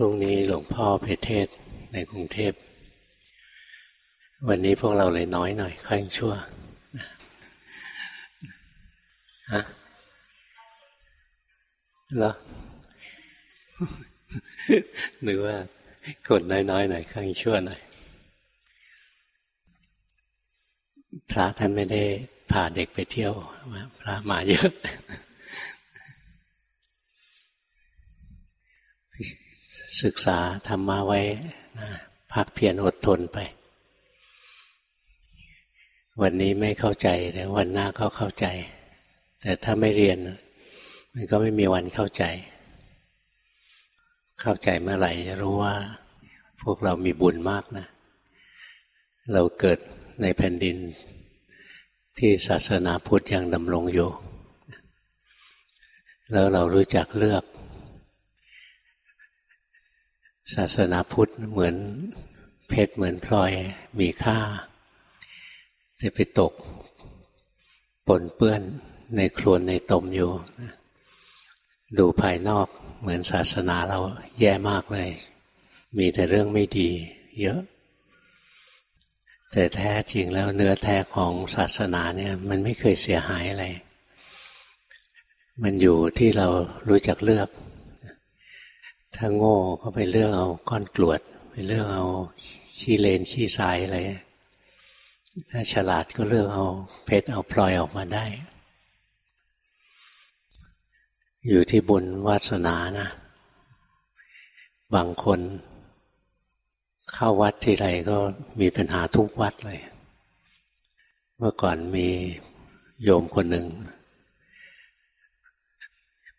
พรุ่งนี้หลวงพ่อเพเทศในกรุงเทพ วันนี้พวกเราเลยน้อยหน่อยค่อยชั่วฮะเหรอหรือว่าคนน้อยๆหน่อยค่อยชั่วหน่อยพระท่านไม่ได้พาเด็กไปเที่ยวพระมาเยอะ ศึกษาธรรมะไว้นะพักเพียรอดทนไป วันนี้ไม่เข้าใจแต่วันหน้าก็เข้าใจ แต่ถ้าไม่เรียน มันก็ไม่มีวันเข้าใจ เข้าใจเมื่อไหร่จะรู้ว่า พวกเรามีบุญมากนะ เราเกิดในแผ่นดินที่ศาสนาพุทธยังดำรงอยู่ แล้วเรารู้จักเลือก ศาสนาพุทธเหมือนเพชรเหมือนพลอยมีค่าจะไปตกปนเปื้อนในครวนในตมอยู่ ดูภายนอกเหมือนศาสนาเราแย่มากเลย มีแต่เรื่องไม่ดี เยอะ แต่แท้จริงแล้วเนื้อแท้ของศาสนาเนี่ย มันไม่เคยเสียหายอะไร มันอยู่ที่เรารู้จักเลือก ถ้าโง่ก็ไปเลือกเอาก้อนกรวด ไปเลือกเอาขี้เลนขี้ทรายอะไรถ้าฉลาดก็เลือกเอาเพชรเอาพลอยออกมาได้ อยู่ที่บุญวาสนานะ บางคน เข้าวัดที่ไรก็มีปัญหาทุกวัดเลย เมื่อก่อนมีโยมคนหนึ่ง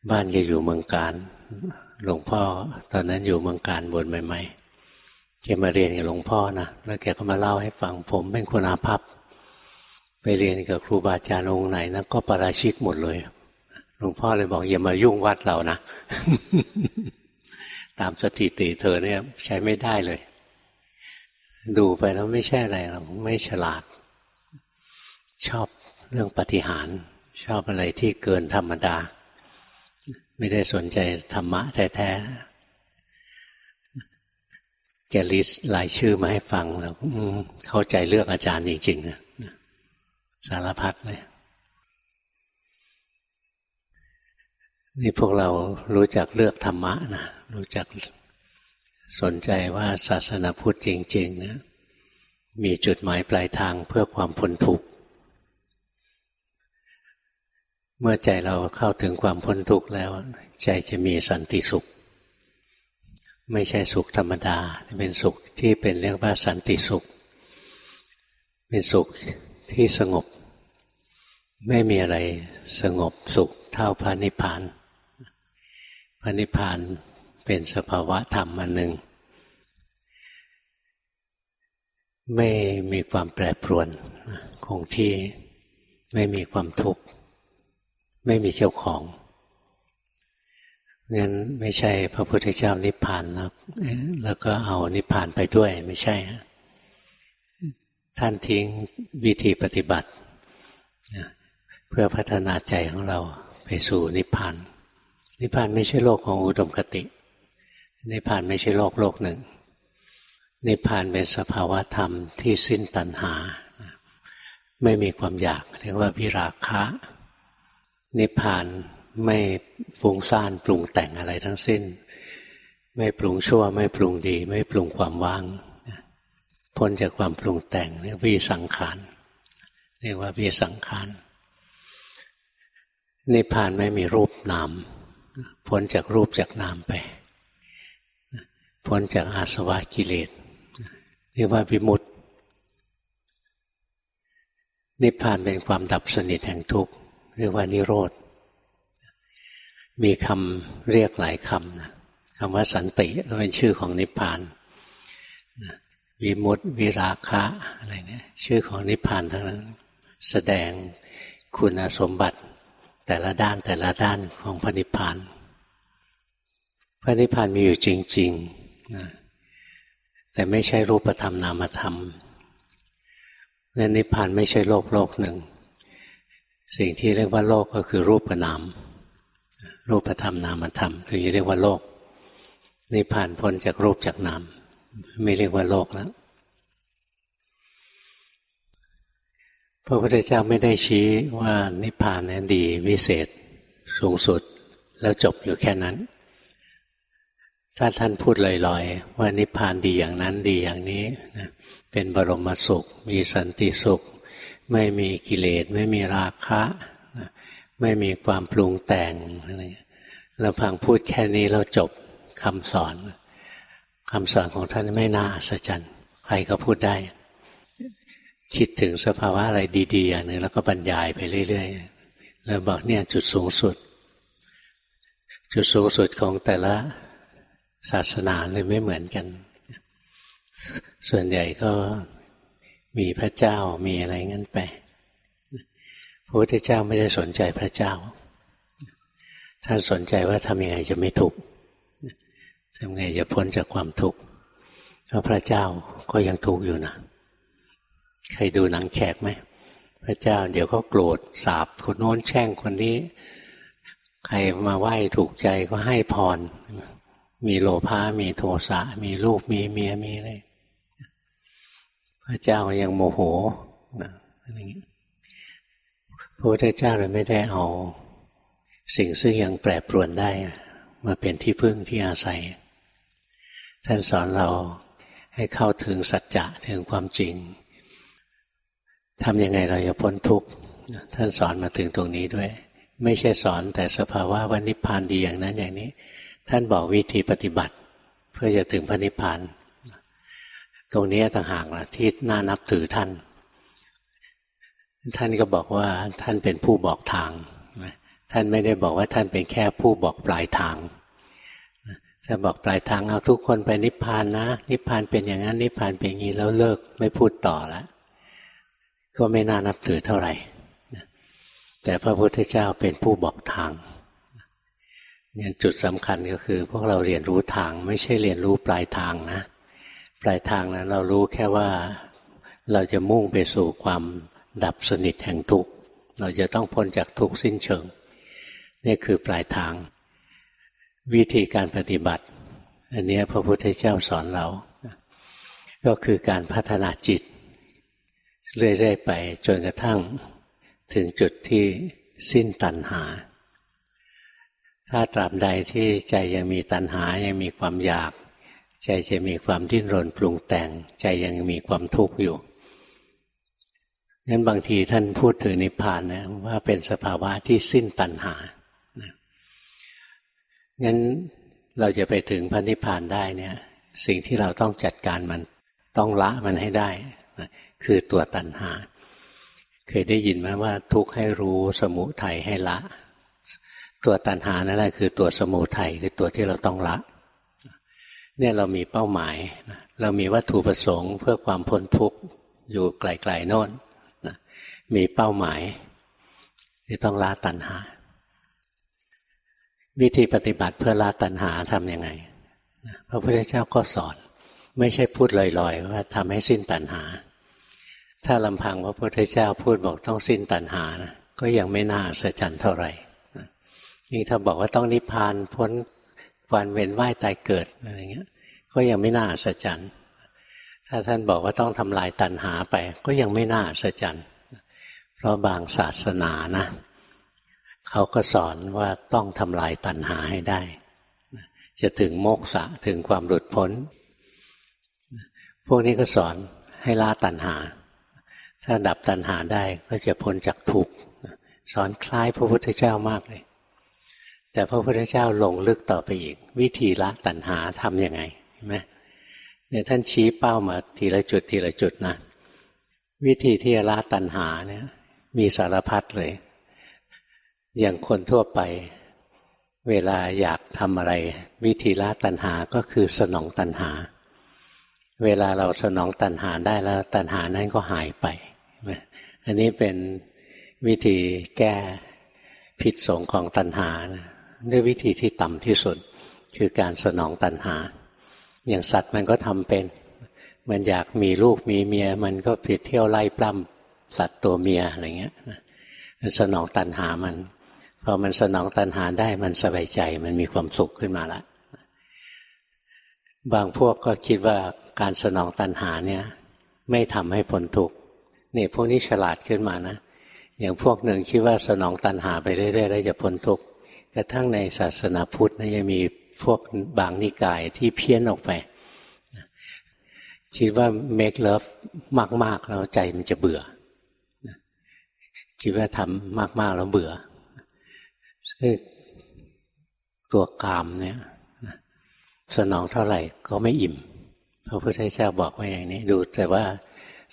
บ้านจะอยู่เมืองการ หลวงพ่อ ตอนนั้นอยู่เมืองการบนใหม่ๆแกมาเรียนกับหลวงพ่อนะแล้วแกก็มาเล่าให้ฟังผมเป็นคนอาภัพไปเรียนกับครูบาอาจารย์องค์ไหนนะก็ปราชิกหมดเลยหลวงพ่อเลยบอกอย่ามายุ่งวัดเรานะตามสถิติเธอเนี่ย ใช้ไม่ได้เลย ดูไปแล้วไม่ใช่อะไรหรอกไม่ฉลาด ชอบเรื่องปฏิหาร ชอบอะไรที่เกินธรรมดา ไม่ได้สนใจธรรมะแท้ๆแกลิสหลายชื่อมาให้ฟังแล้วเข้าใจเลือกอาจารย์จริงๆนะสารพัดเลยนี่พวกเรารู้จักเลือกธรรมะนะรู้จักสนใจว่าศาสนาพุทธจริง ๆ นะ มีจุดหมายปลายทางเพื่อความพ้นทุกข์ เมื่อใจเราเข้าถึงความพ้นทุกข์แล้ว ใจจะมีสันติสุข ไม่ใช่สุขธรรมดา เป็นสุขที่เป็นเรียกว่าสันติสุข เป็นสุขที่สงบ ไม่มีอะไรสงบสุขเท่าพระนิพพานพระนิพพานเป็นสภาวะธรรมอันหนึ่ง ไม่มีความแปรปรวนคงที่ไม่มีความทุกข์ ไม่มีเจ้าของงั้นไม่ใช่พระพุทธเจ้านิพพานแล้วแล้วก็เอานิพพานไปด้วยไม่ใช่ ท่านทิ้งวิธีปฏิบัติ เพื่อพัฒนาใจของเราไปสู่นิพพาน นิพพานไม่ใช่โลกของอุดมคติ นิพพานไม่ใช่โลกโลกหนึ่ง นิพพานเป็นสภาวะธรรมที่สิ้นตัณหา ไม่มีความอยากเรียกว่าวิราคะ นิพพานไม่ฟุ้งซ่านปรุงแต่งอะไรทั้งสิ้น ไม่ปรุงชั่ว ไม่ปรุงดี ไม่ปรุงความว่างพ้นจากความปรุงแต่งเรียกวิสังขารเรียกว่าวิสังขารนิพพานไม่มีรูปนามพ้นจากรูปจากนามไป พ้นจากอาสวะกิเลสเรียกว่าวิมุตตินิพพานเป็นความดับสนิทแห่งทุกข์ เรียกว่านิโรธ มีคำเรียกหลายคำนะคำว่าสันติก็เป็นชื่อของนิพพานวิมุตติวิราคะอะไรเนี่ยชื่อของนิพพานทั้งนั้นแสดงคุณสมบัติแต่ละด้านแต่ละด้านของพระนิพพาน พระนิพพานมีอยู่จริงๆนะแต่ไม่ใช่รูปธรรมนามธรรมและนิพพานไม่ใช่โลกโลกหนึ่ง สิ่งที่เรียกว่าโลกก็คือรูปกับนามรูปธรรมนามธรรมถึงจะเรียกว่าโลกนิพพานพ้นจากรูปจากนามไม่เรียกว่าโลกแล้วพระพุทธเจ้าไม่ได้ชี้ว่านิพพานนั้นดีวิเศษสูงสุด แล้วจบอยู่แค่นั้น ถ้าท่านพูดลอยๆ ว่านิพพานดีอย่างนั้นดีอย่างนี้นะเป็นบรมสุข มีสันติสุข ไม่มีกิเลสไม่มีราคะ ไม่มีความปรุงแต่งอะไรเราพังพูดแค่นี้เราจบคำสอนคำสอนของท่านไม่น่าอัศจรรย์ใครก็พูดได้ คิดถึงสภาวะอะไรดีๆอย่างหนึ่งแล้วก็บรรยายไปเรื่อยๆแล้วบอกเนี่ยจุดสูงสุด จุดสูงสุดของแต่ละศาสนาเลยไม่เหมือนกัน ส่วนใหญ่ก็ มีพระเจ้ามีอะไรงั้นไปพระพุทธเจ้าไม่ได้สนใจพระเจ้า ท่านสนใจว่าทำยังไงจะไม่ทุกข์ทำไงจะพ้นจากความทุกข์เพราะพระเจ้าก็ยังทุกข์อยู่นะใครดูหนังแขกไหมพระเจ้า เดี๋ยวก็โกรธสาบคนโน้นแช่งคนนี้ ใครมาไหว้ถูกใจก็ให้พร มีโลภะมีโทสะ มีลูกมีเมียมีอะไร พระเจ้ายังโมโหนะอะไรอย่างนี้พระพุทธเจ้าเลยไม่ได้เอา สิ่งซึ่งยังแปรปรวนได้ มาเป็นที่พึ่งที่อาศัย ท่านสอนเราให้เข้าถึงสัจจะถึงความจริงทำยังไงเราจะพ้นทุกข์ท่านสอนมาถึงตรงนี้ด้วย ไม่ใช่สอนแต่สภาวะวันนิพพานดีอย่างนั้นอย่างนี้ ท่านบอกวิธีปฏิบัติ เพื่อจะถึงพระนิพพาน ตรงนี้ต่างหากละที่น่านับถือท่าน ท่านก็บอกว่าท่านเป็นผู้บอกทาง ท่านไม่ได้บอกว่าท่านเป็นแค่ผู้บอกปลายทางถ้าบอกปลายทางเอาทุกคนไปนิพพานนะ นิพพานเป็นอย่างนั้นนิพพานเป็นอย่างนี้แล้วเลิกไม่พูดต่อแล้วก็ไม่น่านับถือเท่าไหร่แต่พระพุทธเจ้าเป็นผู้บอกทางเนี่ยจุดสำคัญก็คือ พวกเราเรียนรู้ทางไม่ใช่เรียนรู้ปลายทางนะ ปลายทางนะเรารู้แค่ว่าเราจะมุ่งไปสู่ความดับสนิทแห่งทุกข์เราจะต้องพ้นจากทุกข์สิ้นเชิง นี่คือปลายทาง วิธีการปฏิบัติ อันนี้พระพุทธเจ้าสอนเรา ก็คือการพัฒนาจิต เรื่อยๆไปจนกระทั่งถึงจุดที่สิ้นตัณหา ถ้าตราบใดที่ใจยังมีตัณหายังมีความอยาก ใจจะมีความดิ้นรนปรุงแต่ง ใจยังมีความทุกข์อยู่งั้นบางทีท่านพูดถึงนิพพานนะว่าเป็นสภาวะที่สิ้นตัณหางั้นเราจะไปถึงพระนิพพานได้เนี่ย สิ่งที่เราต้องจัดการมันต้องละมันให้ได้คือตัวตัณหา เคยได้ยินไหมว่า ทุกข์ให้รู้สมุทัยให้ละ ตัวตัณหานั่นแหละคือตัวสมุทัยคือตัวที่เราต้องละ เนี่ยเรามีเป้าหมาย เรามีวัตถุประสงค์ เพื่อความพ้นทุกข์อยู่ไกลๆโน่นมีเป้าหมายที่ต้องละตัณหา วิธีปฏิบัติเพื่อละตัณหาทำยังไงพระพุทธเจ้าก็สอน ไม่ใช่พูดลอยๆ ว่าทำให้สิ้นตัณหา ถ้าลำพังพระพุทธเจ้าพูดบอกต้องสิ้นตัณหานะก็ยังไม่น่าสะใจเท่าไหร่ยิ่งถ้าบอกว่าต้องนิพพานพ้น วันเวียนว่ายตายเกิดอะไรเงี้ย ก็ยังไม่น่าสะใจรรย์ถ้าท่านบอกว่าต้องทำลายตัณหาไป ก็ยังไม่น่าสะใจรรย์เพราะบางศาสนานะเขาก็สอนว่าต้องทำลายตัณหาให้ได้ จะถึงโมกษะถึงความหลุดพ้น พวกนี้ก็สอนให้ละตัณหา ถ้าดับตัณหาได้ก็จะพ้นจากทุกข์สอนคล้ายพระพุทธเจ้ามากเลย แต่พระพุทธเจ้าลงลึกต่อไปอีก วิธีละตัณหาทำยังไงเห็นไหมเนี่ยท่านชี้เป้ามาทีละจุดทีละจุดนะวิธีที่จะละตัณหาเนี่ย มีสารพัดเลย อย่างคนทั่วไป เวลาอยากทำอะไร วิธีละตัณหาก็คือสนองตัณหา เวลาเราสนองตัณหาได้แล้ว ตัณหานั้นก็หายไป อันนี้เป็นวิธีแก้ผิดสงของตัณหานะ ด้วยวิธีที่ต่ำที่สุด คือการสนองตัณหา อย่างสัตว์มันก็ทำเป็น มันอยากมีลูกมีเมีย มันก็ผิดเที่ยวไล่ปล้ำสัตว์ตัวเมียอะไรเงี้ยมันสนองตันหามันพอมันสนองตันหาได้มันสบายใจมันมีความสุขขึ้นมาละบางพวกก็คิดว่าการสนองตัณหาเนี่ย ไม่ทำให้พ้นทุกข์เนี่ยพวกนี้ฉลาดขึ้นมานะอย่างพวกหนึ่งคิดว่าสนองตัณหาไปเรื่อยๆแล้วจะพ้นทุกข์ กระทั่งในศาสนาพุทธนะยังมีพวกบางนิกายที่เพี้ยนออกไปคิดว่า make love มาก ๆ แล้วใจมันจะเบื่อคิดว่าทำมาก ๆ แล้วเบื่อซึ่งตัวกามเนี่ยสนองเท่าไหร่ก็ไม่อิ่ม พระพุทธเจ้าบอกไว่าอย่างนี้ ดูแต่ว่า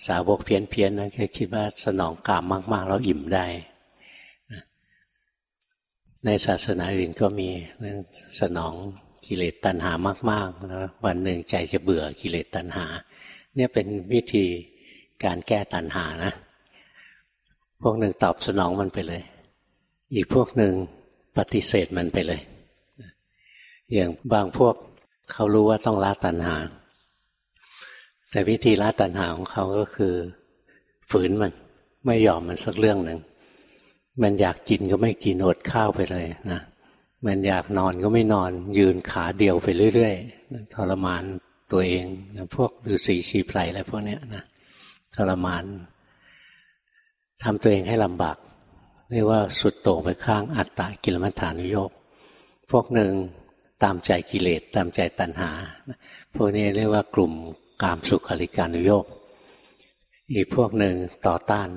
สาวกเพี้ยนเพียนนะแค่คิดว่าสนองกามมาก ๆ แล้วอิ่มได้ ในศาสนาอื่นก็มีเรื่องสนองกิเลสตัณหามากๆแล้ววันหนึ่งใจจะเบื่อกิเลสตัณหา เนี่ยเป็นวิธีการแก้ตัณหานะ พวกหนึ่งตอบสนองมันไปเลย อีกพวกหนึ่งปฏิเสธมันไปเลย อย่างบางพวกเขารู้ว่าต้องละตัณหา แต่วิธีละตัณหาของเขาก็คือ ฝืนมันไม่ยอมมันสักเรื่องหนึ่ง มันอยากกินก็ไม่กินอดข้าวไปเลยนะมันอยากนอนก็ไม่นอน ยืนขาเดียวไปเรื่อยๆทรมานตัวเองพวกฤาษีชีไพรอะไรพวกนี้นะทรมานทำตัวเองให้ลำบากเรียกว่าสุดโต่งไปข้างอัตตากิลมัฐานุโยกพวกหนึ่งตามใจกิเลสตามใจตัณหา พวกนี้เรียกว่ากลุ่มกามสุขาริการุโยกอีกพวกหนึ่งต่อต้าน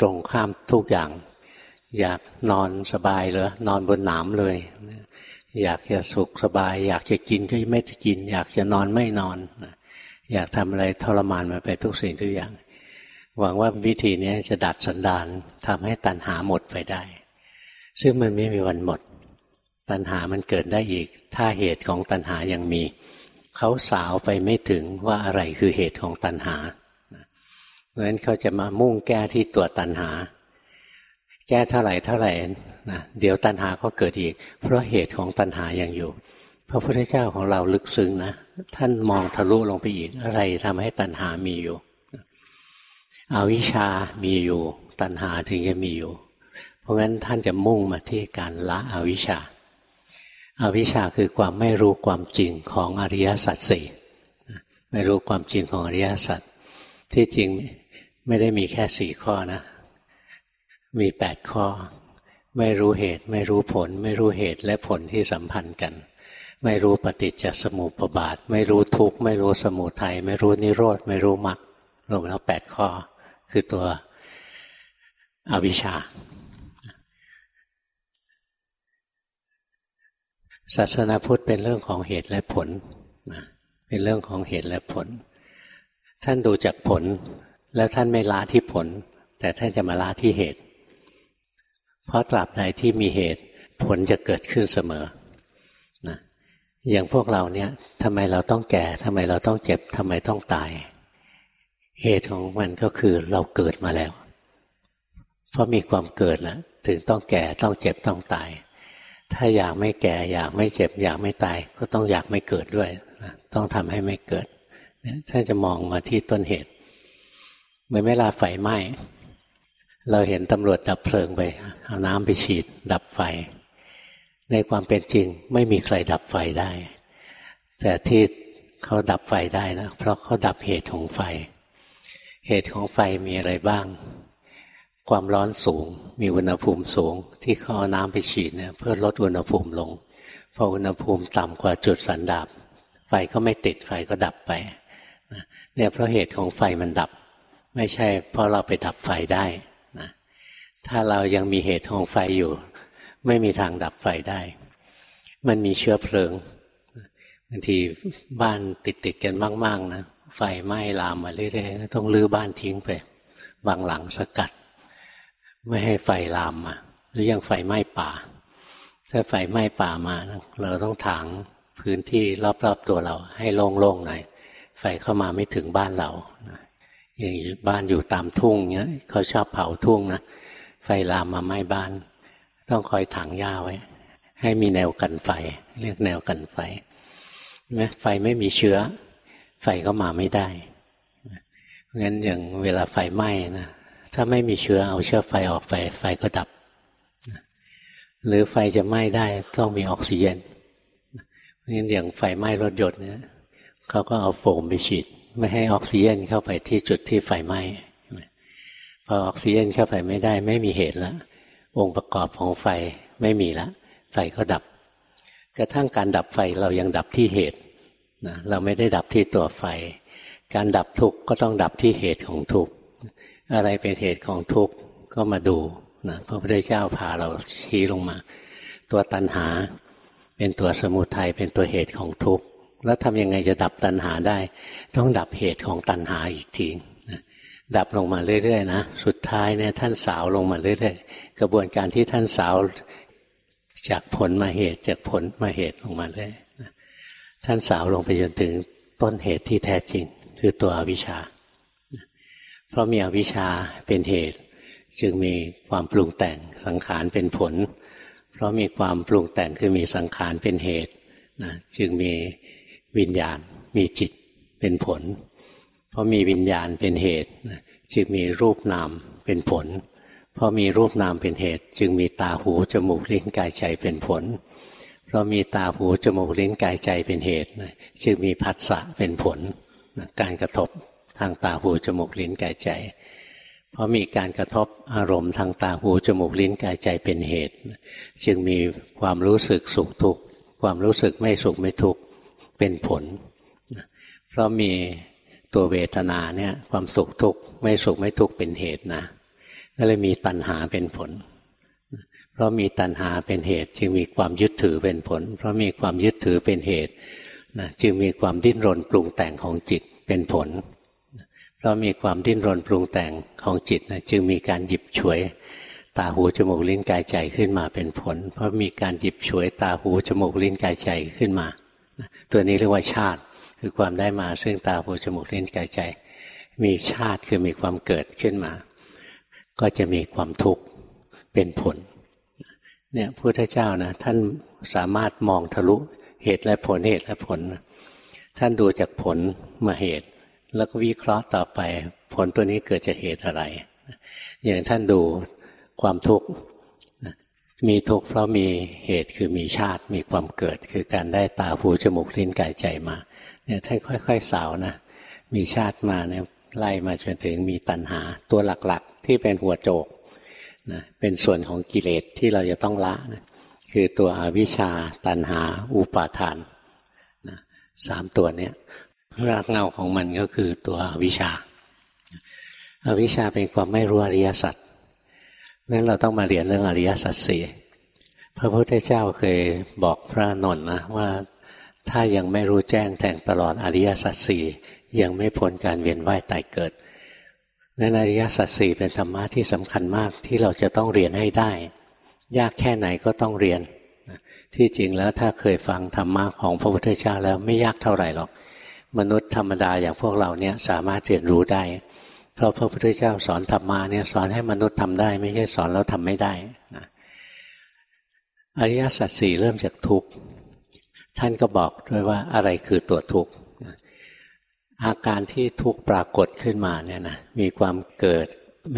ตรงข้ามทุกอย่าง อยากนอนสบายเหรอนอนบนหนามเลย อยากจะสุขสบาย อยากจะกินก็ไม่กิน อยากจะนอนไม่นอน อยากทำอะไรทรมานมาไปทุกสิ่งทุกอย่าง หวังว่าวิธีนี้จะดัดสันดานทำให้ตัณหาหมดไปได้ ซึ่งมันไม่มีวันหมด ตัณหามันเกิดได้อีก ถ้าเหตุของตัณหายังมี เขาสาวไปไม่ถึงว่าอะไรคือเหตุของตัณหาเพราะฉะนั้นเขาจะมามุ่งแก้ที่ตัวตัณหา แก้เท่าไหร่เท่าไหร่นะเดี๋ยวตัณหาก็เกิดอีก เพราะเหตุของตัณหายังอยู่ พระพุทธเจ้าของเราลึกซึ้งนะ ท่านมองทะลุลงไปอีกอะไรทำให้ตัณหามีอยู่อวิชามีอยู่ ตัณหาถึงจะมีอยู่ เพราะงั้นท่านจะมุ่งมาที่การละอวิชชาอวิชชาคือความไม่รู้ความจริงของอริยสัจสี่ไม่รู้ความจริงของอริยสัจที่จริงไม่ได้มีแค่สี่ข้อนะ มีแปดข้อ ไม่รู้เหตุ ไม่รู้ผล ไม่รู้เหตุและผลที่สัมพันธ์กัน ไม่รู้ปฏิจจสมุปบาท ไม่รู้ทุกข์ไม่รู้สมุทัยไม่รู้นิโรธไม่รู้มรรครวมแล้วแปดข้อ คือตัวอวิชชาศาสนาพุทธเป็นเรื่องของเหตุและผลนะเป็นเรื่องของเหตุและผล ท่านดูจากผล แล้วท่านไม่ละที่ผล แต่ท่านจะมาละที่เหตุ เพราะตราบใดที่มีเหตุผลจะเกิดขึ้นเสมอนะอย่างพวกเราเนี่ยทำไมเราต้องแก่ทำไมเราต้องเจ็บทำไมต้องตาย เหตุของมันก็คือเราเกิดมาแล้ว เพราะมีความเกิดแล้วถึงต้องแก่ต้องเจ็บต้องตาย ถ้าอยากไม่แก่ อยากไม่เจ็บ อยากไม่ตาย ก็ต้องอยากไม่เกิดด้วยนะต้องทำให้ไม่เกิดถ้าจะมองมาที่ต้นเหตุเหมื่อเวลาไฟไหม้ เราเห็นตำรวจดับเพลิงไป เอาน้ำไปฉีด ดับไฟ ในความเป็นจริงไม่มีใครดับไฟได้ แต่ที่เขาดับไฟได้นะเพราะเขาดับเหตุของไฟ เหตุของไฟมีอะไรบ้าง ความร้อนสูง มีอุณหภูมิสูง ที่เขาเอาน้ำไปฉีดเนี่ยเพื่อลดอุณหภูมิลงพออุณหภูมิต่ำกว่าจุดสันดาบไฟก็ไม่ติดไฟก็ดับไปเนี่ยเพราะเหตุของไฟมันดับ ไม่ใช่เพราะเราไปดับไฟได้ ถ้าเรายังมีเหตุของไฟอยู่ ไม่มีทางดับไฟได้ มันมีเชื้อเพลิงบางทีบ้านติดติดกันมากๆนะไฟไหม้ลามมาเรื่อยๆต้องลื้อบ้านทิ้งไป บางหลังสกัด ไม่ให้ไฟลามมาหรือยังไฟไหม้ป่า ถ้าไฟไหม้ป่ามาเราต้องถางพื้นที่รอบๆตัวเรา ให้โล่งๆหน่อยไฟเข้ามาไม่ถึงบ้านเราอย่างบ้านอยู่ตามทุ่งเนี้ยเขาชอบเผาทุ่งนะ ไฟลามมาไหม้บ้าน ต้องคอยถางหญ้าไว้ ให้มีแนวกันไฟ เรียกแนวกันไฟไหมไฟไม่มีเชื้อ ไฟก็มาไม่ได้งั้นอย่างเวลาไฟไหม้นะถ้าไม่มีเชื้อเอาเชื้อไฟออกไป ไฟก็ดับ หรือไฟจะไหม้ได้ต้องมีออกซิเจนเพราะฉะนั้นอย่างไฟไหม้รถยนต์เนี่ยเขาก็เอาโฟมไปฉีด ไม่ให้ออกซิเจนเข้าไปที่จุดที่ไฟไหม้ พอออกซิเจนเข้าไปไม่ได้ ไม่มีเหตุแล้วองค์ประกอบของไฟไม่มีล้วไฟก็ดับ กระทั่งการดับไฟเรายังดับที่เหตุนะเราไม่ได้ดับที่ตัวไฟ การดับทุกข์ก็ต้องดับที่เหตุของทุกข์อะไรเป็นเหตุของทุกข์ก็มาดูนะพระพุทธเจ้าพาเราชี้ลงมา ตัวตัณหาเป็นตัวสมุทัยเป็นตัวเหตุของทุกข์แล้วทำยังไงจะดับตัณหาได้ ต้องดับเหตุของตัณหาอีกที ดับลงมาเรื่อยๆนะสุดท้ายเนี่ยท่านสาวลงมาเรื่อยๆ กระบวนการที่ท่านสาวจากผลมาเหตุจากผลมาเหตุลงมาเรื่อยท่านสาวลงไปจนถึงต้นเหตุที่แท้จริง คือตัวอวิชชา เพราะมีอวิชชาเป็นเหตุ จึงมีความปรุงแต่งสังขารเป็นผล เพราะมีความปรุงแต่งคือมีสังขารเป็นเหตุนะจึงมีวิญญาณมีจิตเป็นผล เพราะมีวิญญาณเป็นเหตุจึงมีรูปนามเป็นผล เพราะมีรูปนามเป็นเหตุ จึงมีตาหูจมูกลิ้นกายใจเป็นผล เพราะมีตาหูจมูกลิ้นกายใจเป็นเหตุจึงมีผัสสะเป็นผล การกระทบทางตาหูจมูกลิ้นกายใจ เพราะมีการกระทบอารมณ์ทางตาหูจมูกลิ้นกายใจเป็นเหตุ จึงมีความรู้สึกสุขทุกข์ความรู้สึกไม่สุขไม่ทุกข์เป็นผล เพราะมี ตัวเวทนาเนี่ยความสุขทุกข์ไม่สุขไม่ทุกข์เป็นเหตุนะก็เลยมีตัณหาเป็นผล เพราะมีตัณหาเป็นเหตุ จึงมีความยึดถือเป็นผล เพราะมีความยึดถือเป็นเหตุนะจึงมีความดิ้นรนปรุงแต่งของจิตเป็นผล เพราะมีความดิ้นรนปรุงแต่งของจิตนะจึงมีการหยิบฉวยตาหูจมูกลิ้นกายใจขึ้นมาเป็นผล เพราะมีการหยิบฉวยตาหูจมูกลิ้นกายใจขึ้นมา ตัวนี้เรียกว่าชาติ คือความได้มาซึ่งตาหูจมูกลิ้นกายใจ มีชาติคือมีความเกิดขึ้นมา ก็จะมีความทุกข์เป็นผลเนี่ยพุทธเจ้านะท่านสามารถมองทะลุเหตุและผลเหตุและผล ท่านดูจากผลมาเหตุ แล้วก็วิเคราะห์ต่อไป ผลตัวนี้เกิดจากเหตุอะไร อย่างท่านดูความทุกข์มีทุกข์เพราะมีเหตุคือมีชาติมีความเกิด คือการได้ตาหูจมูกลิ้นกายใจมา เนี่ยท่าค่อย ๆ สาวนะมีชาติมาเนี่ยไล่มาจนถึงมีตัณหา ตัวหลักๆ ที่เป็นหัวโจกนะเป็นส่วนของกิเลสที่เราจะต้องละนะคือตัวอวิชชาตัณหา อุปาทานนะสามตัวเนี้ยรากเงาของมันก็คือตัวอวิชชาอาวิชชาเป็นความไม่รู้อริยสัจนั้นเราต้องมาเรียนเรื่องอริยสัจสี่พระพุทธเจ้าเคยบอกพระนนท์นะว่า ถ้ายังไม่รู้แจ้งแทงตลอดอริยสัจสี่ยังไม่พ้นการเวียนว่ายตายเกิดนั้นอริยสัจสี่เป็นธรรมะที่สำคัญมากที่เราจะต้องเรียนให้ได้ ยากแค่ไหนก็ต้องเรียน ที่จริงแล้วถ้าเคยฟังธรรมะของพระพุทธเจ้าแล้วไม่ยากเท่าไหร่หรอก มนุษย์ธรรมดาอย่างพวกเราเนี่ยสามารถเรียนรู้ได้ เพราะพระพุทธเจ้าสอนธรรมะเนี่ยสอนให้มนุษย์ทำได้ ไม่ใช่สอนแล้วทำไม่ได้นะอริยสัจสี่เริ่มจากทุกข์ ท่านก็บอกด้วยว่าอะไรคือตัวทุกข์อาการที่ทุกข์ปรากฏขึ้นมาเนี่ยนะมีความเกิด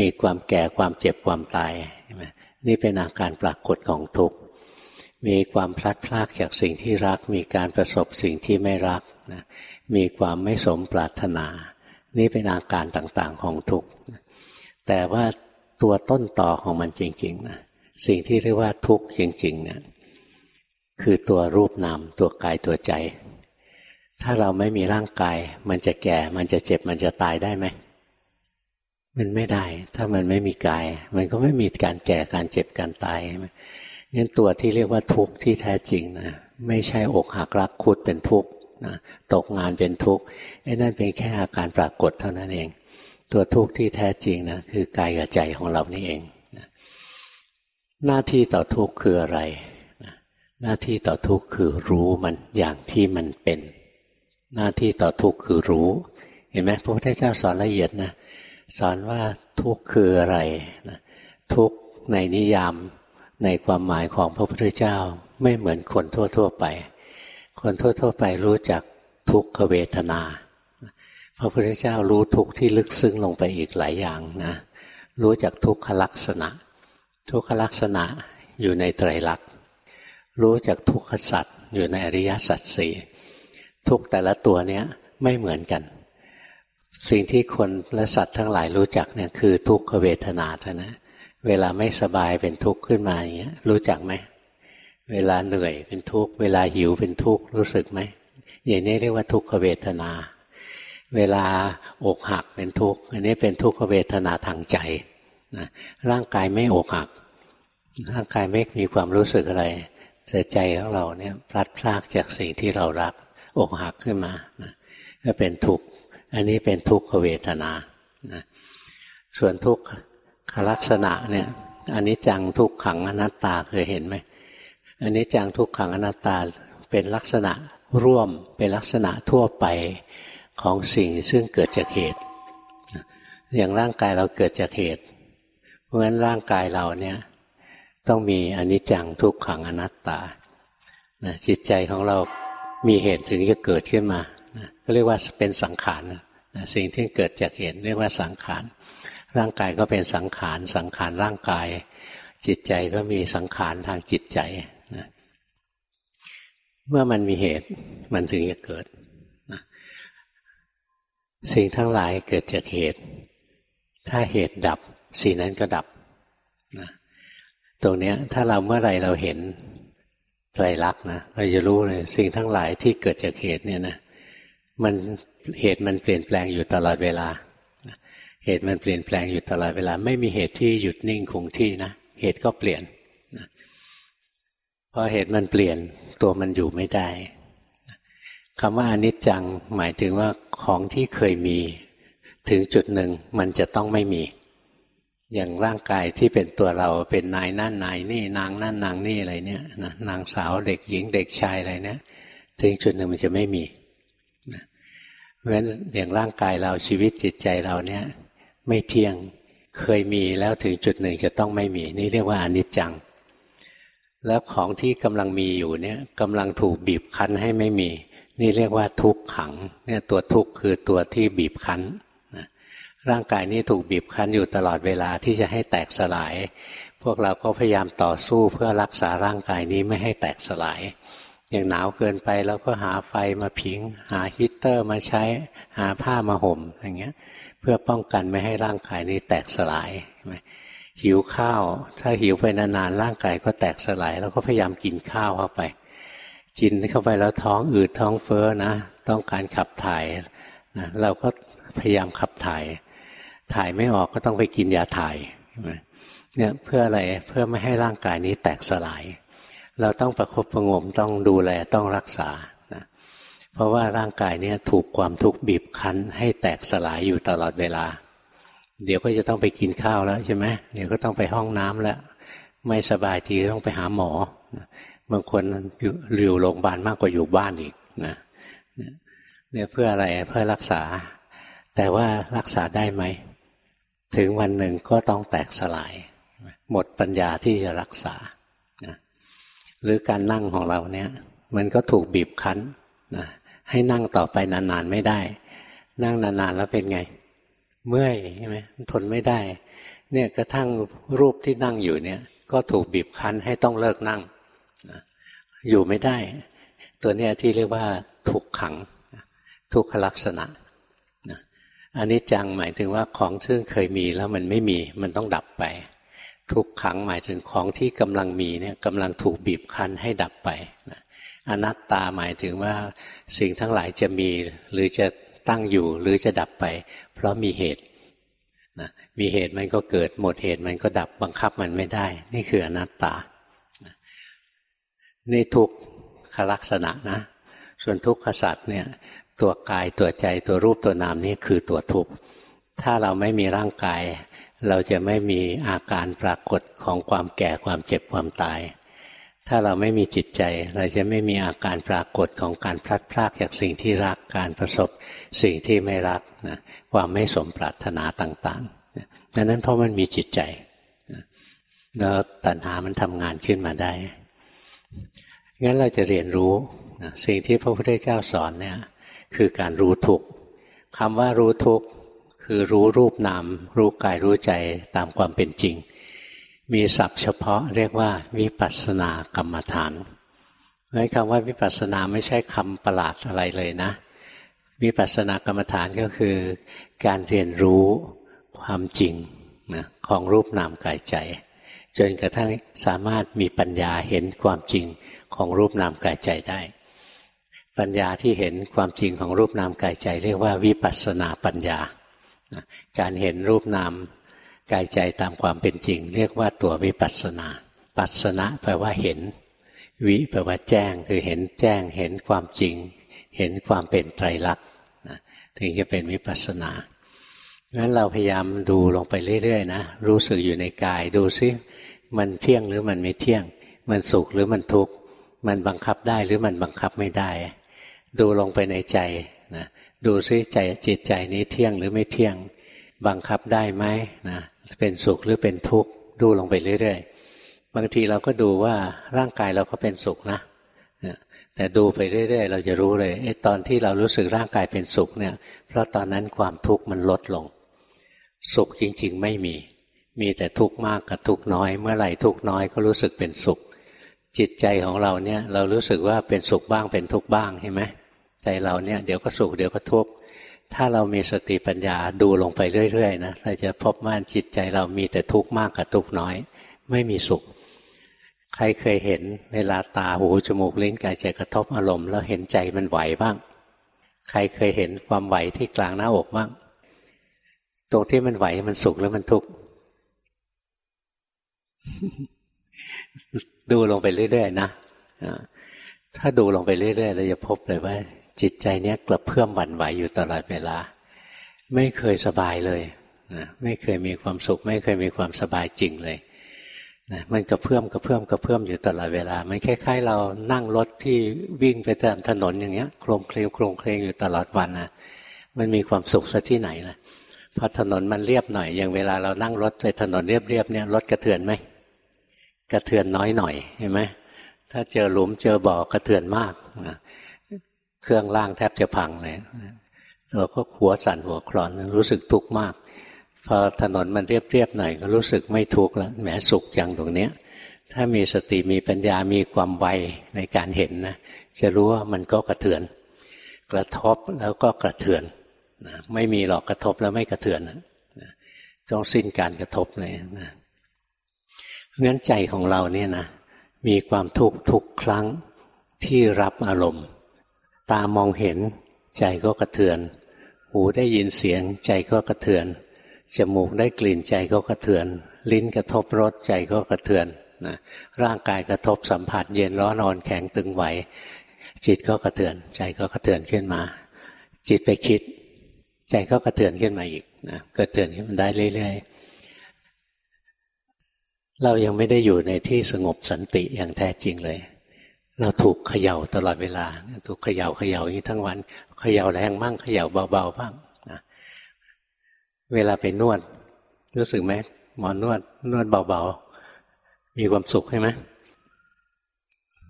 มีความแก่ความเจ็บความตายนี่เป็นอาการปรากฏของทุกข์มีความพลัดพรากจากสิ่งที่รัก มีการประสบสิ่งที่ไม่รักนะมีความไม่สมปรารถนา นี่เป็นอาการต่างๆของทุกข์แต่ว่าตัวต้นต่อของมันจริงๆนะสิ่งที่เรียกว่าทุกข์จริงๆเนี่ย คือตัวรูปนามตัวกายตัวใจ ถ้าเราไม่มีร่างกาย มันจะแก่ มันจะเจ็บมันจะตายได้ไหมมันไม่ได้ ถ้ามันไม่มีกาย มันก็ไม่มีการแก่การเจ็บการตายงั้นตัวที่เรียกว่าทุกข์ที่แท้จริงนะไม่ใช่อกหักรักคุดเป็นทุกข์นะตกงานเป็นทุกข์ไอ้นั่นเป็นแค่อาการปรากฏเท่านั้นเอง ตัวทุกข์ที่แท้จริงนะคือกายกับใจของเรานี่เองหน้าที่ต่อทุกข์คืออะไร หน้าที่ต่อทุกข์คือรู้มันอย่างที่มันเป็น หน้าที่ต่อทุกข์คือรู้ เห็นไหมพระพุทธเจ้าสอนละเอียดนะสอนว่าทุกข์คืออะไรนะทุกข์ในนิยามในความหมายของพระพุทธเจ้าไม่เหมือนคนทั่ว ๆ ไป คนทั่ว ๆ ไปรู้จักทุกขเวทนา พระพุทธเจ้ารู้ทุกข์ที่ลึกซึ้งลงไปอีกหลายอย่างนะรู้จักทุกขลักษณะ ทุกขลักษณะอยู่ในไตรลักษณ์ รู้จักทุกขสัตว์อยู่ในอริยสัจสี่ทุกแต่ละตัวเนี้ยไม่เหมือนกัน สิ่งที่คนและสัตว์ทั้งหลายรู้จักเนี่ยคือทุกขเวทนาเท่านะเวลาไม่สบายเป็นทุกข์ขึ้นมาอย่างเงี้ย รู้จักไหมเวลาเหนื่อยเป็นทุกข์เวลาหิวเป็นทุกข์รู้สึกไหมอย่างนี้เรียกว่าทุกขเวทนา เวลาอกหักเป็นทุกข์อันนี้เป็นทุกขเวทนาทางใจนะร่างกายไม่อกหัก ร่างกายไม่มีความรู้สึกอะไร แต่ใจของเราเนี่ยพลัดพรากจากสิ่งที่เรารักอกหักขึ้นมานะก็เป็นทุกข์อันนี้เป็นทุกขเวทนานะส่วนทุกขลักษณะเนี่ยอันนี้จังทุกขังอนัตตาเคยเห็นไหมอันนี้จังทุกขังอนัตตาเป็นลักษณะร่วมเป็นลักษณะทั่วไปของสิ่งซึ่งเกิดจากเหตุ อย่างร่างกายเราเกิดจากเหตุ เพราะฉะนั้นร่างกายเราเนี่ย ต้องมีอนิจจังทุกขังอนัตตาจิตใจของเรามีเหตุถึงจะเกิดขึ้นมาก็เรียกว่าเป็นสังขารสิ่งที่เกิดจากเหตุเรียกว่าสังขาร ร่างกายก็เป็นสังขาร สังขารร่างกาย จิตใจก็มีสังขารทางจิตใจเมื่อมันมีเหตุมันถึงจะเกิดนะสิ่งทั้งหลายเกิดจากเหตุ ถ้าเหตุดับสิ่งนั้นก็ดับ ตรงนี้ถ้าเราเมื่อไรเราเห็นไตรลักษณ์นะเราจะรู้เลยสิ่งทั้งหลายที่เกิดจากเหตุเนี่ยนะมันเหตุมันเปลี่ยนแปลงอยู่ตลอดเวลา เหตุมันเปลี่ยนแปลงอยู่ตลอดเวลา ไม่มีเหตุที่หยุดนิ่งคงที่นะเหตุก็เปลี่ยนพอเหตุมันเปลี่ยนตัวมันอยู่ไม่ได้คำว่าอนิจจังหมายถึงว่าของที่เคยมี ถึงจุดหนึ่งมันจะต้องไม่มี อย่างร่างกายที่เป็นตัวเราเป็นนายนั่นนายนี่นางนั่นนางนี่อะไรเนี่ยนะนางสาวเด็กหญิงเด็กชายอะไรเนี่ยถึงจุดหนึ่งมันจะไม่มีเพราะฉะนั้นอย่างร่างกายเราชีวิตจิตใจเราเนี่ย ไม่เที่ยงเคยมีแล้วถึงจุดหนึ่งจะต้องไม่มี นี่เรียกว่าอนิจจัง แล้วของที่กำลังมีอยู่เนี่ยกำลังถูกบีบคั้นให้ไม่มี นี่เรียกว่าทุกขังเนี่ยตัวทุกข์คือตัวที่บีบคั้น ร่างกายนี้ถูกบีบคั้นอยู่ตลอดเวลาที่จะให้แตกสลาย พวกเราก็พยายามต่อสู้เพื่อรักษาร่างกายนี้ไม่ให้แตกสลาย อย่างหนาวเกินไปเราก็หาไฟมาผิง หาฮีตเตอร์มาใช้หาผ้ามาห่มอย่างเงี้ย เพื่อป้องกันไม่ให้ร่างกายนี้แตกสลายหิวข้าว ถ้าหิวไปนานๆร่างกายก็แตกสลาย แล้วก็พยายามกินข้าวเข้าไป กินเข้าไปแล้วท้องอืดท้องเฟ้อนะ ต้องการขับถ่ายนะเราก็พยายามขับถ่าย ถ่ายไม่ออกก็ต้องไปกินยาถ่ายเนี่ยเพื่ออะไรเพื่อไม่ให้ร่างกายนี้แตกสลาย เราต้องประคบประงมต้องดูแลต้องรักษานะเพราะว่าร่างกายนี้ถูกความทุกข์บีบคั้น ให้แตกสลายอยู่ตลอดเวลา เดี๋ยวก็จะต้องไปกินข้าวแล้วใช่ไหมเดี๋ยวก็ต้องไปห้องน้ำแล้วไม่สบายทีต้องไปหาหมอบางคนอยู่โรงพยาบาลมากกว่าอยู่บ้านอีกนะเนี่ยเพื่ออะไรเพื่อรักษา แต่ว่ารักษาได้ไหม ถึงวันหนึ่งก็ต้องแตกสลาย หมดปัญญาที่จะรักษา หรือการนั่งของเราเนี่ย มันก็ถูกบีบคั้นนะให้นั่งต่อไปนานๆไม่ได้ นั่งนานๆแล้วเป็นไง เมื่อยใช่ไหมทนไม่ได้ เนี่ยกระทั่งรูปที่นั่งอยู่เนี่ย ก็ถูกบีบคั้นให้ต้องเลิกนั่งอยู่ไม่ได้ ตัวเนี้ยที่เรียกว่าทุกขัง ทุกขลักษณะ อันนี้จังหมายถึงว่าของซึ่งเคยมีแล้วมันไม่มีมันต้องดับไป ทุกขังหมายถึงของที่กำลังมีเนี่ยกำลังถูกบีบคั้นให้ดับไปอนัตตาหมายถึงว่าสิ่งทั้งหลายจะมีหรือจะตั้งอยู่หรือจะดับไป เพราะมีเหตุนะมีเหตุมันก็เกิดหมดเหตุมันก็ดับบังคับมันไม่ได้ นี่คืออนัตตานี่ทุกขลักษณะนะ ส่วนทุกขสัตว์เนี่ย ตัวกายตัวใจตัวรูปตัวนามนี่คือตัวทุกข์ถ้าเราไม่มีร่างกาย เราจะไม่มีอาการปรากฏของความแก่ความเจ็บความตาย ถ้าเราไม่มีจิตใจ เราจะไม่มีอาการปรากฏของการพลัดพรากจากสิ่งที่รักการประสบสิ่งที่ไม่รักนะความไม่สมปรารถนาต่างๆดังนั้นเพราะมันมีจิตใจแล้วตัณหามันทำงานขึ้นมาได้งั้นเราจะเรียนรู้สิ่งที่พระพุทธเจ้าสอนเนี่ย คือการรู้ทุกคำว่ารู้ทุกคือรู้รูปนาม รู้กายรู้ใจตามความเป็นจริง มีศัพท์เฉพาะเรียกว่าวิปัสสนากรรมฐานเพราะคำว่าวิปัสสนาไม่ใช่คำประหลาดอะไรเลยนะ วิปัสสนากรรมฐานก็คือ การเรียนรู้ความจริงนะของรูปนามกายใจ จนกระทั่งสามารถมีปัญญาเห็นความจริงของรูปนามกายใจได้ ปัญญาที่เห็นความจริงของรูปนามกายใจ เรียกว่าวิปัสสนาปัญญา การเห็นรูปนามกายใจตามความเป็นจริง เรียกว่าตัววิปัสสนา ปัสสนะแปลว่าเห็น วิแปลว่าแจ้งคือเห็นแจ้งเห็นความจริง เห็นความเป็นไตรลักษณ์ถึงจะเป็นวิปัสสนางั้นเราพยายามดูลงไปเรื่อยๆนะรู้สึกอยู่ในกายดูซิมันเที่ยงหรือมันไม่เที่ยง มันสุขหรือมันทุกข์มันบังคับได้หรือมันบังคับไม่ได้ ดูลงไปในใจนะดูซิใจจิตใจนี้เที่ยงหรือไม่เที่ยง บังคับได้ไหมนะเป็นสุขหรือเป็นทุกข์ดูลงไปเรื่อยๆ บางทีเราก็ดูว่าร่างกายเราก็เป็นสุขนะแต่ดูไปเรื่อยๆ เราจะรู้เลยไอ้ตอนที่เรารู้สึกร่างกายเป็นสุขเนี่ย เพราะตอนนั้นความทุกข์มันลดลง สุขจริงๆไม่มี มีแต่ทุกข์มากกับทุกข์น้อย เมื่อไหร่ทุกข์น้อยก็รู้สึกเป็นสุข จิตใจของเราเนี่ยเรารู้สึกว่าเป็นสุขบ้างเป็นทุกข์บ้างเห็นไหมใจเราเนี่ยเดี๋ยวก็สุขเดี๋ยวก็ทุกข์ถ้าเรามีสติปัญญาดูลงไปเรื่อยๆนะเราจะพบว่าจิตใจเรามีแต่ทุกข์มากกับทุกข์น้อย ไม่มีสุข ใครเคยเห็นเวลาตาหูจมูกลิ้นกายใจกระทบอารมณ์แล้วเห็นใจมันไหวบ้าง ใครเคยเห็นความไหวที่กลางหน้าอกบ้างตรงที่มันไหวมันสุขหรือมันทุกข์ ดูลงไปเรื่อยๆนะถ้าดูลงไปเรื่อยๆเราจะพบเลยว่า จิตใจเนี้ยกระเพื่อมหวั่นไหวอยู่ตลอดเวลา ไม่เคยสบายเลยนะไม่เคยมีความสุข ไม่เคยมีความสบายจริงเลยนะมันกระเพื่อมกระเพื่อมกระเพื่อมอยู่ตลอดเวลา มันคล้ายๆ เรานั่งรถที่วิ่งไปตามถนนอย่างเงี้ยโครงเคลวโครงเคลงอยู่ตลอดวันนะมันมีความสุขซะที่ไหนล่ะพอถนนมันเรียบหน่อยอย่างเวลาเรานั่งรถไปถนนเรียบๆเนี่ยรถกระเทือนไหม กระเทือนน้อยหน่อยเห็นไหมถ้าเจอหลุมเจอบ่อกระเทือนมากนะเครื่องล่างแทบจะพังเลยเราก็หัวสั่นหัวคลอนรู้สึกทุกข์มาก พอถนนมันเรียบๆหน่อยก็รู้สึกไม่ทุกข์แล้วแหมสุขจังตรงเนี้ย ถ้ามีสติมีปัญญามีความไวในการเห็นนะจะรู้ว่ามันก็กระเทือน กระทบแล้วก็กระเทือนนะไม่มีหรอกกระทบแล้วไม่กระเทือนนะต้องสิ้นการกระทบเลยนะ งั้นใจของเราเนี่ยนะมีความทุกข์ทุกครั้งที่รับอารมณ์ ตามองเห็นใจก็กระเทือน หูได้ยินเสียงใจก็กระเทือน จมูกได้กลิ่นใจก็กระเทือน ลิ้นกระทบรสใจก็กระเทือนนะร่างกายกระทบสัมผัสเย็นร้อนนอนแข็งตึงไหว จิตก็กระเทือน ใจก็กระเทือนขึ้นมา จิตไปคิด ใจก็กระเทือนขึ้นมาอีกนะกระเทือนขึ้นมาได้เรื่อยๆ เรายังไม่ได้อยู่ในที่สงบสันติอย่างแท้จริงเลย เราถูกเขย่าตลอดเวลา ถูกเขย่าเขย่าอย่างนี้ทั้งวัน เขย่าแรงบ้างเขย่าเบาๆบ้างเวลาไปนวด รู้สึกไหมหมอนวดนวดเบาๆ มีความสุขใช่ไหม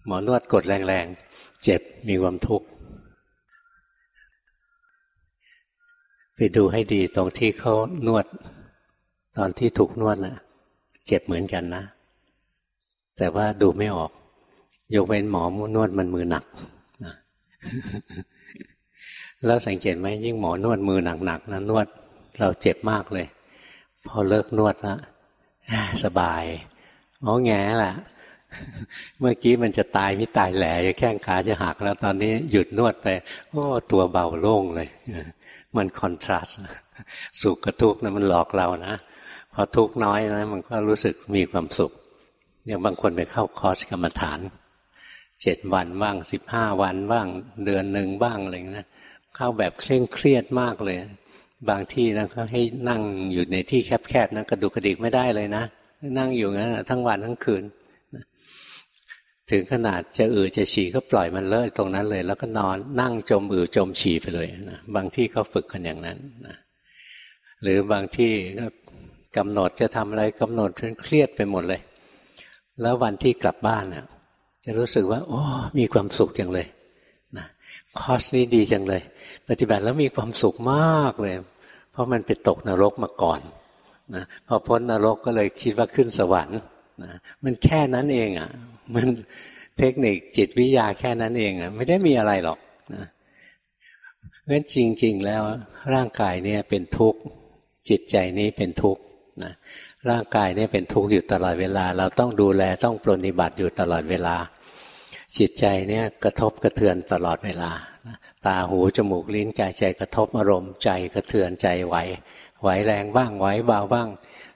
หมอนวดกดแรงๆ เจ็บมีความทุกข์ไปดูให้ดีตรงที่เขานวด ตอนที่ถูกนวดนะ เจ็บเหมือนกันนะ แต่ว่าดูไม่ออก ยกเว้นหมอนวดมันมือหนักนะแล้วสังเกตไหมยิ่งหมอนวดมือหนักๆนะนวด เราเจ็บมากเลย พอเลิกนวดแล้วสบายอ๋อแง่แหละเมื่อกี้มันจะตายมิตายแหล่แข้งขาจะหักแล้วตอนนี้หยุดนวดไปโอ้ตัวเบาโล่งเลย มันคอนทราสต์สุขกับทุกข์นะมันหลอกเรานะ อทุกน้อยนะมันก็รู้สึกมีความสุขอย่างบางคนไปเข้าคอร์สกรรมฐานเจ็ดวันบ้างสิบห้าวันบ้างเดือนหนึ่งบ้างอะไรนะเข้าแบบเคร่งเครียดมากเลย บางที่นะเขาให้นั่งอยู่ในที่แคบๆนะกระดุกกระดิกไม่ได้เลยนะนั่งอยู่งั้นทั้งวันทั้งคืนถึงขนาดจะอือจะฉี่ก็ปล่อยมันเลอะตรงนั้นเลย แล้วก็นอนนั่งจมอือจมฉี่ไปเลยนะบางที่เขาฝึกกันอย่างนั้นนะหรือบางที่ก็ กำหนดจะทำอะไรกำหนดจนเครียดไปหมดเลย แล้ววันที่กลับบ้านเนี่ยจะรู้สึกว่า โอ้มีความสุขจังเลยนะคอสนี้ดีจังเลย ปฏิบัติแล้วมีความสุขมากเลย เพราะมันไปตกนรกมาก่อนนะพอพ้นนรกก็เลยคิดว่าขึ้นสวรรค์นะมันแค่นั้นเองอะ่ะมันเทคนิคจิตวิทยาแค่นั้นเองอะ่ะไม่ได้มีอะไรหรอกนะเพราะฉะนั้นจริงๆแล้วร่างกายเนี่ยเป็นทุกข์จิตใจนี้เป็นทุกข์ นะร่างกายเนี่ยเป็นทุกข์อยู่ตลอดเวลา เราต้องดูแลต้องปรนิบัติอยู่ตลอดเวลา จิตใจเนี่ยกระทบกระเทือนตลอดเวลา ตาหูจมูกลิ้นกายใจกระทบอารมณ์ใจกระเทือนใจไหวไหวแรงบ้างไหวเบาบ้าง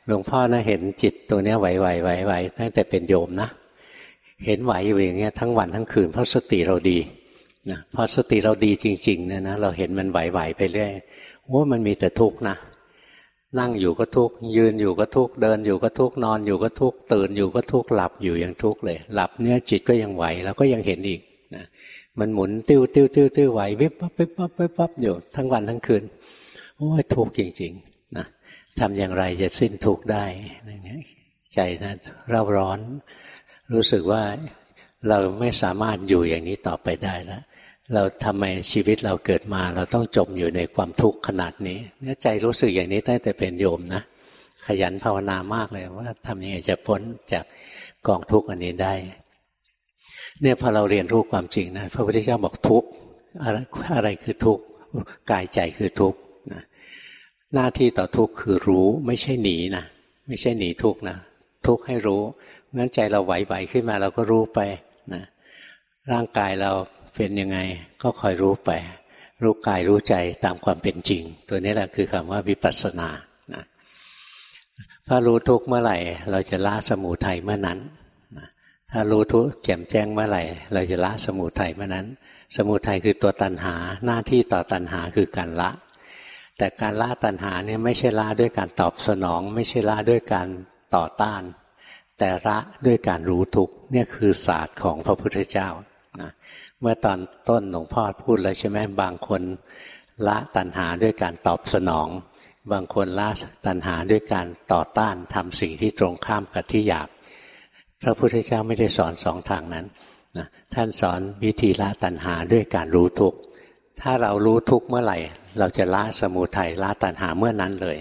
หลวงพ่อนะเห็นจิตตัวเนี้ยไหวไหวไหวไหวตั้งแต่เป็นโยมนะ เห็นไหวอยู่อย่างเงี้ยทั้งวันทั้งคืนเพราะสติเราดีนะพอสติเราดีจริงๆเนี่ยนะเราเห็นมันไหวๆไปเรื่อยว่ามันมีแต่ทุกข์นะ นั่งอยู่ก็ทุกข์ยืนอยู่ก็ทุกข์เดินอยู่ก็ทุกข์นอนอยู่ก็ทุกข์ตื่นอยู่ก็ทุกข์หลับอยู่ยังทุกข์เลย หลับเนี่ยจิตก็ยังไหวแล้วก็ยังเห็นอีกนะมันหมุนติ้วติ้วติ้วติ้วไหววิบวับวิบวับวิบวับอยู่ทั้งวันทั้งคืนโอ้ยทุกข์จริงๆนะทำอย่างไรจะสิ้นทุกข์ได้ใจนะเร่าร้อน รู้สึกว่าเราไม่สามารถอยู่อย่างนี้ต่อไปได้แล้ว เราทำไมชีวิตเราเกิดมา เราต้องจมอยู่ในความทุกข์ขนาดนี้เนี่ยใจรู้สึกอย่างนี้ตั้งแต่เป็นโยมนะขยันภาวนามากเลยว่าทำยังไงจะพ้นจากกองทุกข์อันนี้ได้ เนี่ยพอเราเรียนรู้ความจริงนะพระพุทธเจ้าบอกทุกข์อะไรอะไรคือทุกข์กายใจคือทุกข์นะหน้าที่ต่อทุกข์คือรู้ไม่ใช่หนีนะไม่ใช่หนีทุกข์นะทุกข์ให้รู้งั้นใจเราไหวๆขึ้นมาเราก็รู้ไปนะร่างกายเรา เป็นยังไงก็คอยรู้ไป รู้กายรู้ใจตามความเป็นจริง ตัวนี้แหละคือคำว่าวิปัสสนานะถ้ารู้ทุกเมื่อไหร่ เราจะละสมุทัยเมื่อนั้นนะถ้ารู้ทุกแจ่มแจ้งเมื่อไหร่ เราจะละสมุทัยเมื่อนั้น สมุทัยคือตัวตัณหาหน้าที่ต่อตัณหาคือการละ แต่การละตัณหาเนี่ยไม่ใช่ละด้วยการตอบสนอง ไม่ใช่ละด้วยการต่อต้านแต่ละด้วยการรู้ทุกเนี่ยคือศาสตร์ของพระพุทธเจ้านะ เมื่อตอนต้นหลวงพ่อพูดแล้วใช่ไหมบางคนละตัณหาด้วยการตอบสนอง บางคนละตัณหาด้วยการต่อต้านทำสิ่งที่ตรงข้ามกับที่อยาก พระพุทธเจ้าไม่ได้สอนสองทางนั้นนะท่านสอนวิธีละตัณหาด้วยการรู้ทุกข์ถ้าเรารู้ทุกข์เมื่อไหร่ เราจะละสมุทัยละตัณหาเมื่อนั้นเลย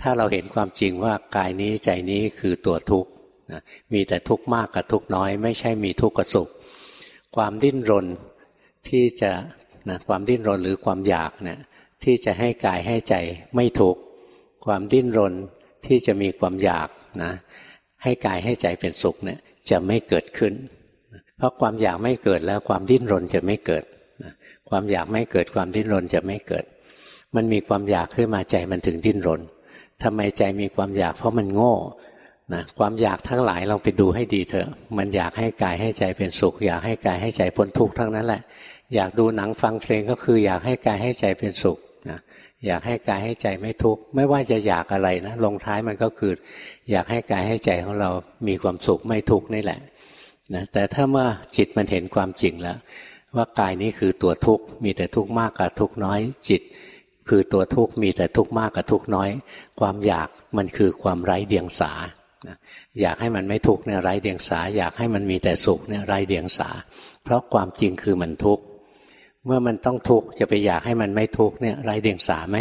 ถ้าเราเห็นความจริงว่ากายนี้ใจนี้คือตัวทุกข์มีแต่ทุกข์มากกับทุกข์น้อย ไม่ใช่มีทุกข์กับสุข ความดิ้นรนที่จะนะความดิ้นรนหรือความอยากเนี่ยที่จะให้กายให้ใจไม่ทุกข์ความดิ้นรนที่จะมีความอยากนะให้กายให้ใจเป็นสุขเนี่ยจะไม่เกิดขึ้น เพราะความอยากไม่เกิดแล้วความดิ้นรนจะไม่เกิดความอยากไม่เกิดความดิ้นรนจะไม่เกิด มันมีความอยากขึ้นมาใจมันถึงดิ้นรนทำไมใจมีความอยากเพราะมันโง่ นะความอยากทั้งหลายเราไปดูให้ดีเถอะ มันอยากให้กายให้ใจเป็นสุข อยากให้กายให้ใจพ้นทุกข์ทั้งนั้นแหละ อยากดูหนังฟังเพลงก็คือ อยากให้กายให้ใจเป็นสุขนะอยากให้กายให้ใจไม่ทุกข์ไม่ว่าจะอยากอะไรนะลงท้ายมันก็คือ อยากให้กายให้ใจของเรามีความสุขไม่ทุกข์นี่แหละนะแต่ถ้าเมื่อจิตมันเห็นความจริงแล้ว ว่ากายนี้คือตัวทุกข์มีแต่ทุกข์มากกับทุกข์น้อย จิต คือตัวทุกข์มีแต่ทุกข์มากกับทุกข์น้อย ความอยากมันคือความไร้เดียงสา อยากให้มันไม่ทุกข์เนี่ยไร้เดียงสา อยากให้มันมีแต่สุขเนี่ยไร้เดียงสา เพราะความจริงคือมันทุกข์เมื่อมันต้องทุกข์จะไปอยากให้มันไม่ทุกข์เนี่ยไร้เดียงสาไหม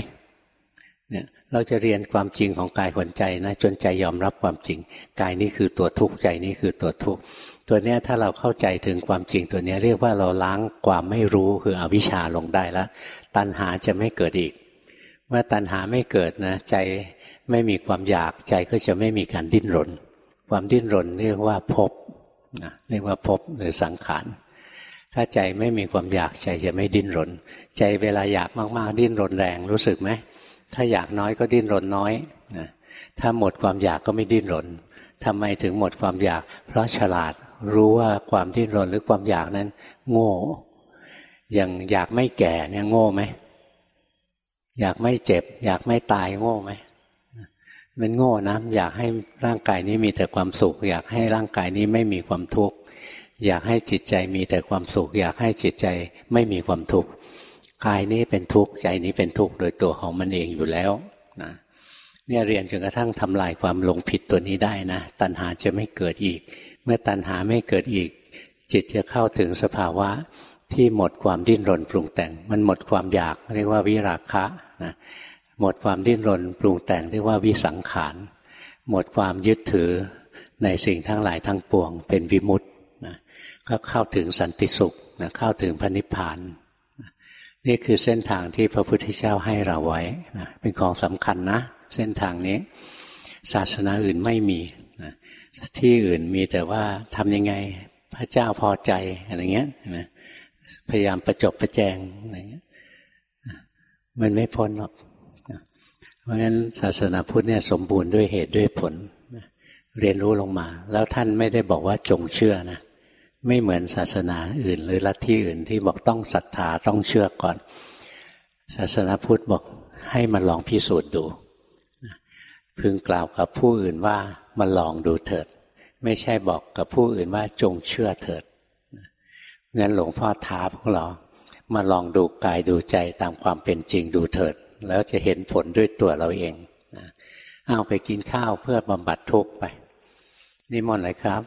เนี่ยเราจะเรียนความจริงของกายขนใจนะจนใจยอมรับความจริง กายนี้คือตัวทุกข์ใจนี้คือตัวทุกข์ตัวเนี้ยถ้าเราเข้าใจถึงความจริงตัวเนี้ยเรียกว่าเราล้างความไม่รู้คืออวิชชาลงได้แล้วตัณหาจะไม่เกิดอีก เมื่อตัณหาไม่เกิดนะใจ ไม่มีความอยากใจก็จะไม่มีการดิ้นรน ความดิ้นรนเรียกว่าภพนะเรียกว่าภพหรือสังขารถ้าใจไม่มีความอยากใจจะไม่ดิ้นรน ใจเวลาอยากมากๆ ดิ้นรนแรงรู้สึกไหมถ้าอยากน้อยก็ดิ้นรนน้อยนะถ้าหมดความอยากก็ไม่ดิ้นรนทำไมถึงหมดความอยาก เพราะฉลาดรู้ว่าความดิ้นรนหรือความอยากนั้น โง่ อย่างอยากไม่แก่เนี่ยโง่ไหมอยากไม่เจ็บ อยากไม่ตายโง่ไหม มันโง่นะอยากให้ร่างกายนี้มีแต่ความสุข อยากให้ร่างกายนี้ไม่มีความทุกข์อยากให้จิตใจมีแต่ความสุข อยากให้จิตใจไม่มีความทุกข์กายนี้เป็นทุกข์ใจนี้เป็นทุกข์โดยตัวของมันเองอยู่แล้วนะเนี่ยเรียนจนกระทั่งทำลายความหลงผิดตัวนี้ได้นะ ตัณหาจะไม่เกิดอีก เมื่อตัณหาไม่เกิดอีก จิตจะเข้าถึงสภาวะที่หมดความดิ้นรนปรุงแต่ง มันหมดความอยากเรียกว่าวิราคะนะ หมดความดิ้นรนปรุงแต่งเรียกว่าวิสังขาร หมดความยึดถือในสิ่งทั้งหลายทั้งปวง เป็นวิมุตต์นะก็เข้าถึงสันติสุขนะเข้าถึงพระนิพพาน นี่คือเส้นทางที่พระพุทธเจ้าให้เราไว้นะเป็นของสำคัญนะ เส้นทางนี้ ศาสนาอื่นไม่มีนะที่อื่นมีแต่ว่าทำยังไงพระเจ้าพอใจอะไรเงี้ยนะพยายามประจบประแจงอะไรเงี้ยมันไม่พ้นหรอก ราะงั้นศาสนาพุทธเนี่ยสมบูรณ์ด้วยเหตุด้วยผล เรียนรู้ลงมา แล้วท่านไม่ได้บอกว่าจงเชื่อนะ ไม่เหมือนศาสนาอื่น หรือลัทธิอื่นที่บอกต้องศรัทธาต้องเชื่อก่อน ศาสนาพุทธบอกให้มาลองพิสูจน์ดูพึงกล่าวกับผู้อื่นว่ามาลองดูเถิด ไม่ใช่บอกกับผู้อื่นว่าจงเชื่อเถิดงั้นหลวงพ่อท้าพวกเรามาลองดูกายดูใจตามความเป็นจริงดูเถิด แล้วจะเห็นผลด้วยตัวเราเองเอาไปกินข้าวเพื่อบำบัดทุกข์ไปนิมนต์เลยครับ